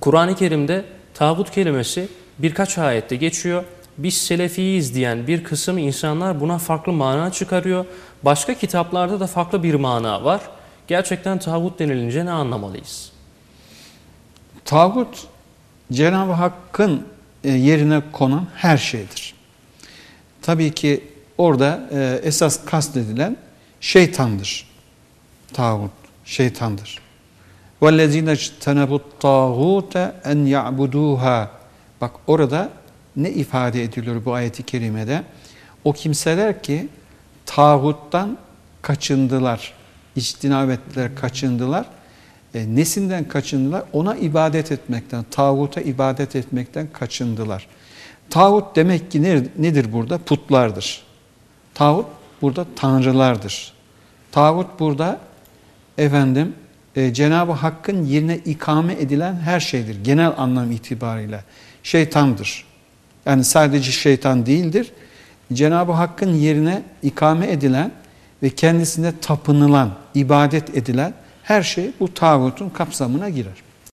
Kur'an-ı Kerim'de tağut kelimesi birkaç ayette geçiyor. Biz Selefiyiz diyen bir kısım insanlar buna farklı mana çıkarıyor. Başka kitaplarda da farklı bir mana var. Gerçekten tağut denilince ne anlamalıyız? Tağut Cenab-ı Hakk'ın e, yerine konan her şeydir. Tabii ki orada e, esas kastedilen şeytandır. Tağut, şeytandır. وَالَّذ۪ينَ اجْتَنَبُوا الطَّاغُوتَ اَنْ يَعْبُدُوهَا Bak orada ne ifade ediliyor bu ayeti kerimede? O kimseler ki tağuttan kaçındılar, içtinab ettiler, kaçındılar. E, nesinden kaçındılar? Ona ibadet etmekten, tağuta ibadet etmekten kaçındılar. Tağut demek ki nedir burada? Putlardır. Tağut burada tanrılardır. Tağut burada efendim e, Cenab-ı Hakk'ın yerine ikame edilen her şeydir. Genel anlam itibariyle. Şeytandır. Yani sadece şeytan değildir. Cenab-ı Hakk'ın yerine ikame edilen ve kendisine tapınılan, ibadet edilen her şey bu tağutun kapsamına girer.